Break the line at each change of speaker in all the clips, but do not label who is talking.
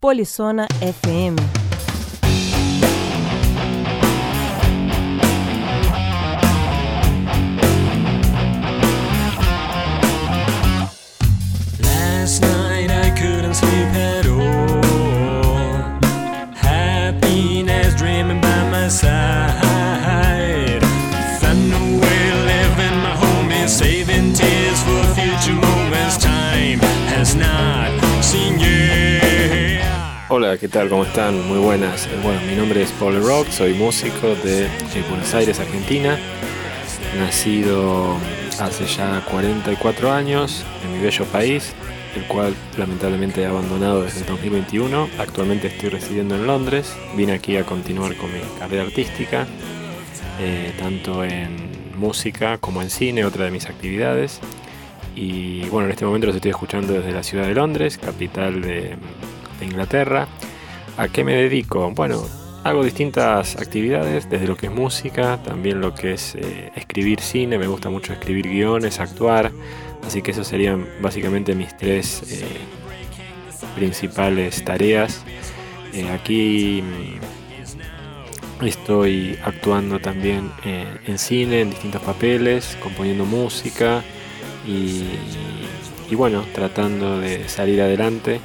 Polizona FM.
Hola, ¿qué tal? ¿Cómo están? Muy buenas. Eh, Bueno, mi nombre es Paul Rock, soy músico de Buenos Aires, Argentina. Nacido hace ya 44 años en mi bello país, el cual lamentablemente he abandonado desde el 2021. Actualmente estoy residiendo en Londres. Vine aquí a continuar con mi carrera artística, eh, tanto en música como en cine, otra de mis actividades. Y bueno, en este momento los estoy escuchando desde la ciudad de Londres, capital de, de Inglaterra. ¿A qué me dedico? Bueno, hago distintas actividades, desde lo que es música, también lo que es eh, escribir cine, me gusta mucho escribir guiones, actuar, así que esas serían básicamente mis tres eh, principales tareas. Eh, aquí mm, estoy actuando también en cine, en distintos papeles, componiendo música y bueno, tratando de salir adelante.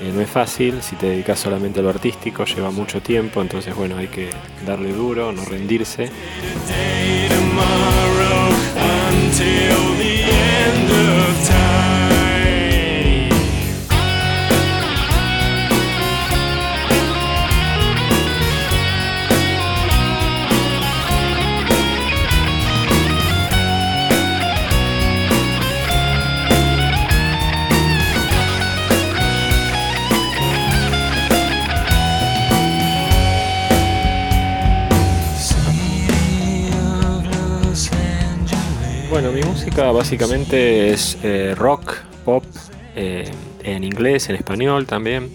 Eh, no es fácil, si te dedicas solamente a lo artístico, lleva mucho tiempo, entonces bueno, hay que darle duro, no rendirse. Mi música básicamente es eh, rock, pop, eh, en inglés, en español también.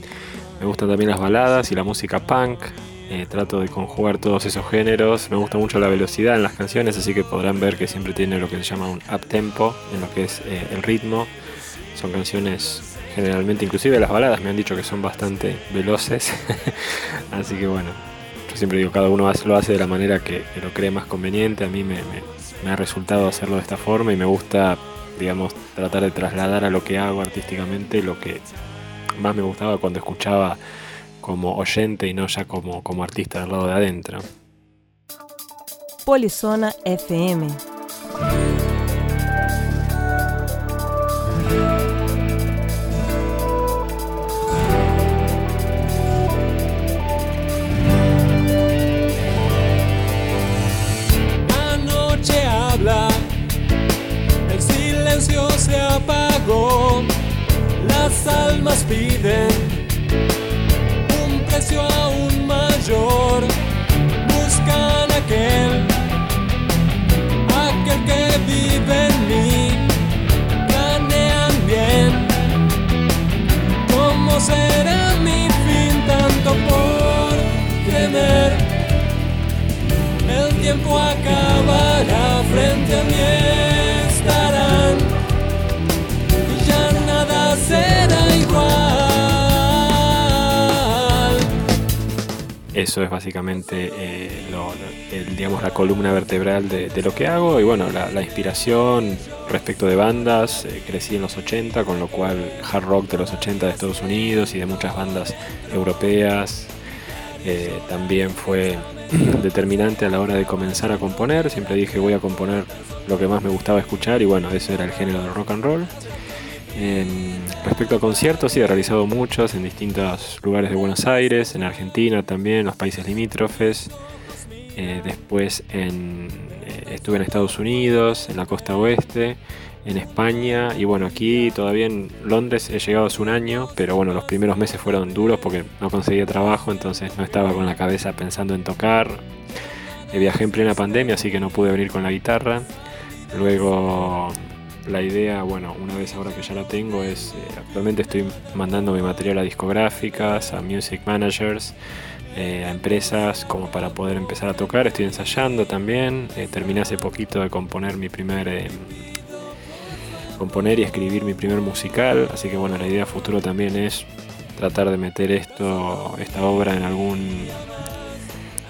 Me gustan también las baladas y la música punk. Eh, trato de conjugar todos esos géneros. Me gusta mucho la velocidad en las canciones, así que podrán ver que siempre tiene lo que se llama un up tempo en lo que es el ritmo. Son canciones generalmente, inclusive las baladas me han dicho que son bastante veloces. así que bueno, yo siempre digo, cada uno lo hace de la manera que, lo cree más conveniente. A mí me ha resultado hacerlo de esta forma y me gusta, digamos, tratar de trasladar a lo que hago artísticamente lo que más me gustaba cuando escuchaba como oyente y no ya como, como artista del lado de adentro.
Polizona FM.
Eso es básicamente eh, el, digamos, la columna vertebral de, lo que hago y bueno, la, inspiración respecto de bandas. eh, crecí en los 80, con lo cual hard rock de los 80 de Estados Unidos y de muchas bandas europeas eh, también fue determinante a la hora de comenzar a componer. Siempre dije voy a componer lo que más me gustaba escuchar y bueno, ese era el género del rock and roll. Respecto a conciertos, sí, he realizado muchos en distintos lugares de Buenos Aires, en Argentina también, en los países limítrofes. Eh, después en, eh, estuve en Estados Unidos, en la costa oeste, en España y bueno, aquí todavía en Londres he llegado hace un año, pero bueno, los primeros meses fueron duros porque no conseguía trabajo, entonces no estaba con la cabeza pensando en tocar. Eh, viajé en plena pandemia, así que no pude venir con la guitarra. Luego la idea, bueno, una vez ahora que ya la tengo, es eh, actualmente estoy mandando mi material a discográficas, a music managers, eh, a empresas como para poder empezar a tocar. Estoy ensayando también. eh, terminé hace poquito de componer mi primer componer y escribir mi primer musical. Así que bueno, la idea futuro también es tratar de meter esto, esta obra en algún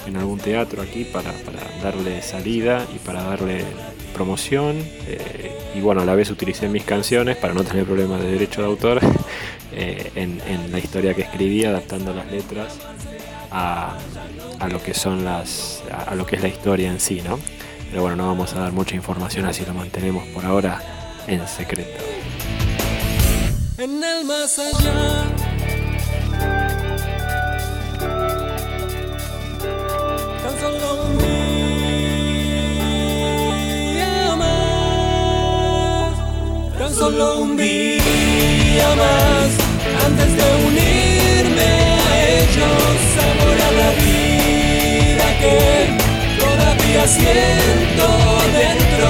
en algún teatro aquí para, para darle salida y para darle promoción. eh, y bueno, a la vez utilicé mis canciones para no tener problemas de derecho de autor eh, en, la historia que escribí, adaptando las letras a, a lo que son las. A, lo que es la historia en sí, ¿no? Pero bueno, no vamos a dar mucha información así lo mantenemos por ahora en secreto.
Solo un día más, antes de unirme a ellos, saborear la vida que todavía siento dentro.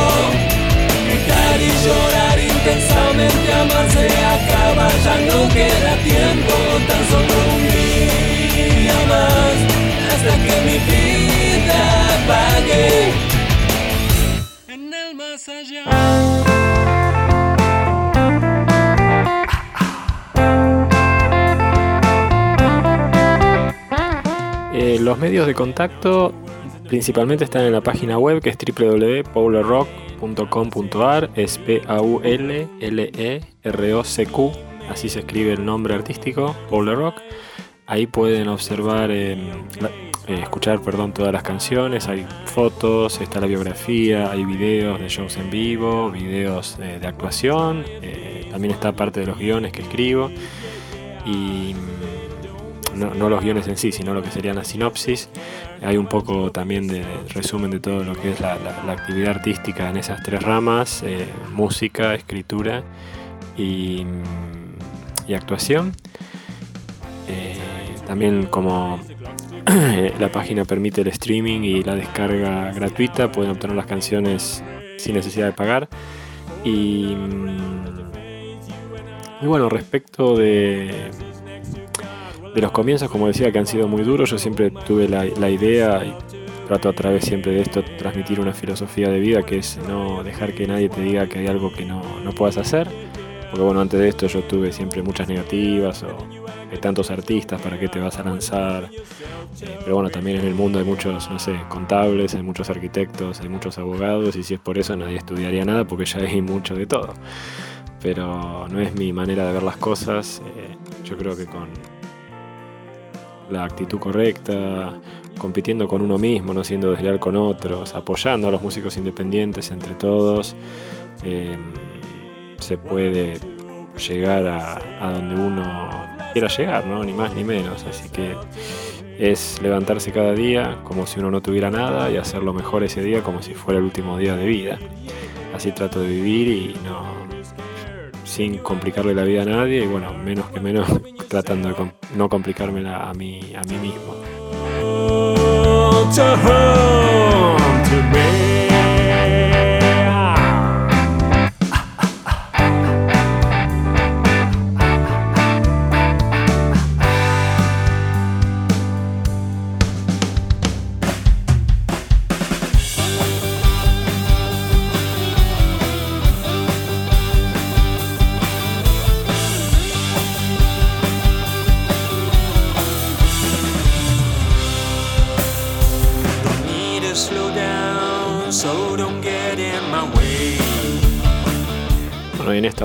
Gritar y llorar intensamente, amar se acaba, ya no queda tiempo, tan solo un día más, hasta que mi vida apague
Eh, los medios de contacto principalmente están en la página web que es www.paulerrock.com.ar, es P-A-U-L-L-E-R-O-C-Q, así se escribe el nombre artístico, Pauler Rock. Ahí pueden observar, eh, eh, escuchar perdón, todas las canciones, hay fotos, está la biografía, hay videos de shows en vivo, videos de actuación, también está parte de los guiones que escribo. Y no, los guiones en sí, sino lo que serían las sinopsis. Hay un poco también de resumen de todo lo que es la, actividad artística en esas tres ramas, eh, música, escritura y, mm, actuación. Eh, también como eh, la página permite el streaming y la descarga gratuita, pueden obtener las canciones sin necesidad de pagar. Y, mm, y bueno, respecto de, de los comienzos, como decía, que han sido muy duros, yo siempre tuve la, idea y trato a través siempre de esto transmitir una filosofía de vida que es no dejar que nadie te diga que hay algo que no, no puedas hacer. Porque bueno, antes de esto yo tuve siempre muchas negativas o hay tantos artistas, ¿para qué te vas a lanzar? Eh, pero bueno, también en el mundo hay muchos, no sé, contables, hay muchos arquitectos, hay muchos abogados y si es por eso nadie estudiaría nada porque ya hay mucho de todo. Pero no es mi manera de ver las cosas. eh, yo creo que con la actitud correcta, compitiendo con uno mismo, no siendo desleal con otros, apoyando a los músicos independientes entre todos, eh, se puede llegar a, a donde uno quiera llegar, ¿no? Ni más ni menos. Así que es levantarse cada día como si uno no tuviera nada y hacerlo mejor ese día como si fuera el último día de vida. Así trato de vivir y no sin complicarle la vida a nadie y bueno, menos que menos tratando de no complicármela a mí, a mí mismo.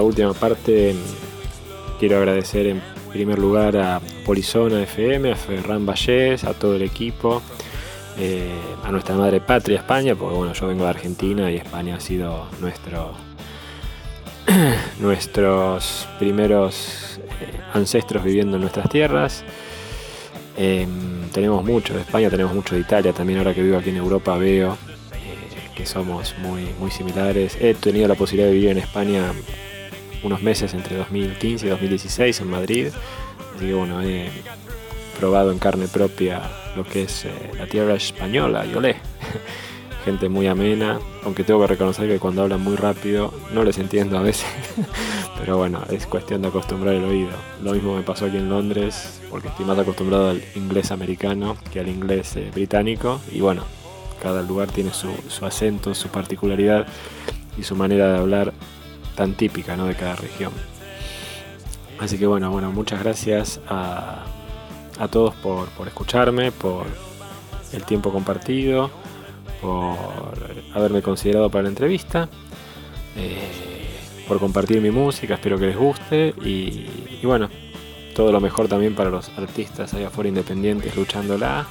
Última parte quiero agradecer en primer lugar a Polizona FM, a Ferran Vallés, a todo el equipo, eh, a nuestra madre patria España, porque bueno, yo vengo de Argentina y España ha sido nuestro nuestros primeros eh, ancestros viviendo en nuestras tierras. Eh, tenemos mucho de España, tenemos mucho de Italia, también ahora que vivo aquí en Europa veo eh, que somos muy, muy similares. He tenido la posibilidad de vivir en España unos meses entre 2015 y 2016 en Madrid, así que bueno, he probado en carne propia lo que es eh, la tierra española y olé. Gente muy amena, aunque tengo que reconocer que cuando hablan muy rápido no les entiendo a veces, pero bueno, es cuestión de acostumbrar el oído. Lo mismo me pasó aquí en Londres, porque estoy más acostumbrado al inglés americano que al inglés eh, británico, y bueno, cada lugar tiene su, su acento, su particularidad y su manera de hablar tan típica ¿no? de cada región. Así que bueno, bueno, muchas gracias a, a todos por, por escucharme, por el tiempo compartido, por haberme considerado para la entrevista, eh, por compartir mi música, espero que les guste y, bueno, todo lo mejor también para los artistas allá afuera independientes luchándola.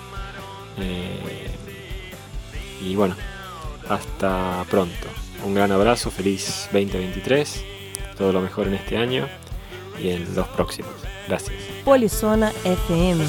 Eh, y bueno, hasta pronto. Un gran abrazo, feliz 2023, todo lo mejor en este año y en los próximos. Gracias.
Polizona FM.